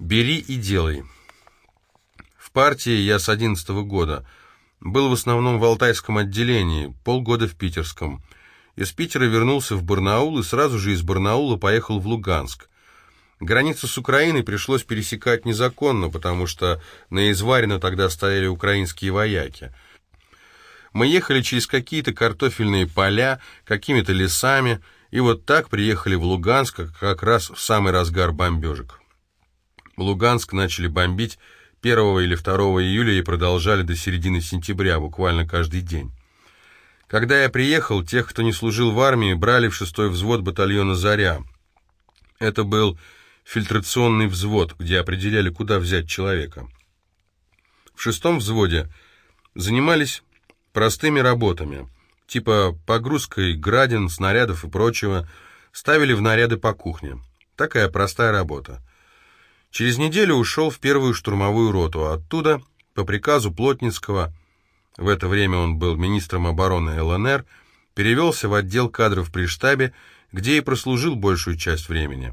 Бери и делай. В партии я с 11 года. Был в основном в Алтайском отделении, полгода в Питерском. Из Питера вернулся в Барнаул и сразу же из Барнаула поехал в Луганск. Границу с Украиной пришлось пересекать незаконно, потому что на Изварина тогда стояли украинские вояки. Мы ехали через какие-то картофельные поля, какими-то лесами, и вот так приехали в Луганск как раз в самый разгар бомбежек. Луганск начали бомбить 1 или 2 июля и продолжали до середины сентября, буквально каждый день. Когда я приехал, тех, кто не служил в армии, брали в шестой взвод батальона «Заря». Это был фильтрационный взвод, где определяли, куда взять человека. В шестом взводе занимались простыми работами, типа погрузкой градин, снарядов и прочего, ставили в наряды по кухне. Такая простая работа. Через неделю ушел в первую штурмовую роту, оттуда, по приказу Плотницкого, в это время он был министром обороны ЛНР, перевелся в отдел кадров при штабе, где и прослужил большую часть времени.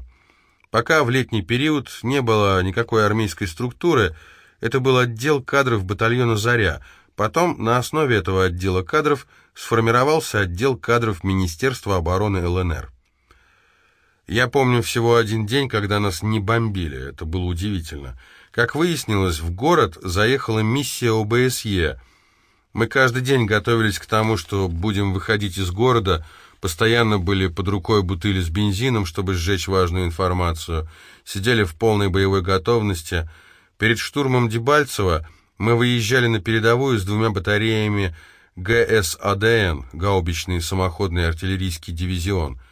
Пока в летний период не было никакой армейской структуры, это был отдел кадров батальона «Заря», потом на основе этого отдела кадров сформировался отдел кадров Министерства обороны ЛНР. Я помню всего один день, когда нас не бомбили. Это было удивительно. Как выяснилось, в город заехала миссия ОБСЕ. Мы каждый день готовились к тому, что будем выходить из города, постоянно были под рукой бутыли с бензином, чтобы сжечь важную информацию, сидели в полной боевой готовности. Перед штурмом Дебальцева мы выезжали на передовую с двумя батареями ГСАДН, гаубичный самоходный артиллерийский дивизион –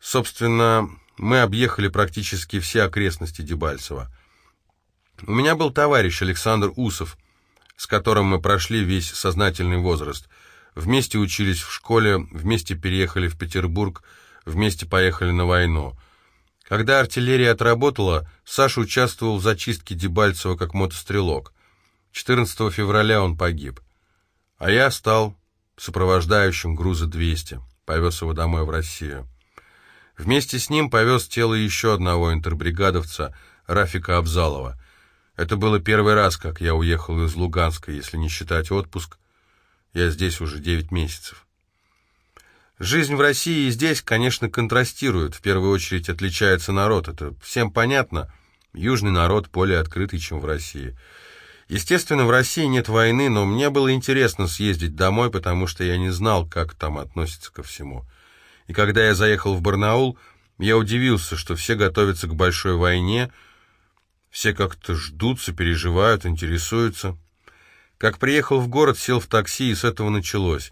Собственно, мы объехали практически все окрестности Дебальцева. У меня был товарищ Александр Усов, с которым мы прошли весь сознательный возраст. Вместе учились в школе, вместе переехали в Петербург, вместе поехали на войну. Когда артиллерия отработала, Саша участвовал в зачистке Дебальцева как мотострелок. 14 февраля он погиб. А я стал сопровождающим груза 200, повез его домой в Россию. Вместе с ним повез тело еще одного интербригадовца, Рафика Абзалова. Это было первый раз, как я уехал из Луганска, если не считать отпуск. Я здесь уже девять месяцев. Жизнь в России и здесь, конечно, контрастирует. В первую очередь отличается народ. Это всем понятно. Южный народ более открытый, чем в России. Естественно, в России нет войны, но мне было интересно съездить домой, потому что я не знал, как там относятся ко всему. И когда я заехал в Барнаул, я удивился, что все готовятся к большой войне, все как-то ждут, переживают, интересуются. Как приехал в город, сел в такси, и с этого началось.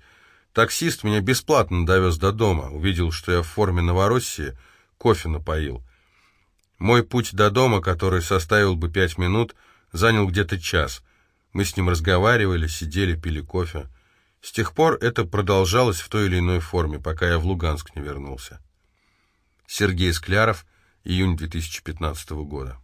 Таксист меня бесплатно довез до дома, увидел, что я в форме Новороссии, кофе напоил. Мой путь до дома, который составил бы пять минут, занял где-то час. Мы с ним разговаривали, сидели, пили кофе. С тех пор это продолжалось в той или иной форме, пока я в Луганск не вернулся. Сергей Скляров, июнь 2015 года.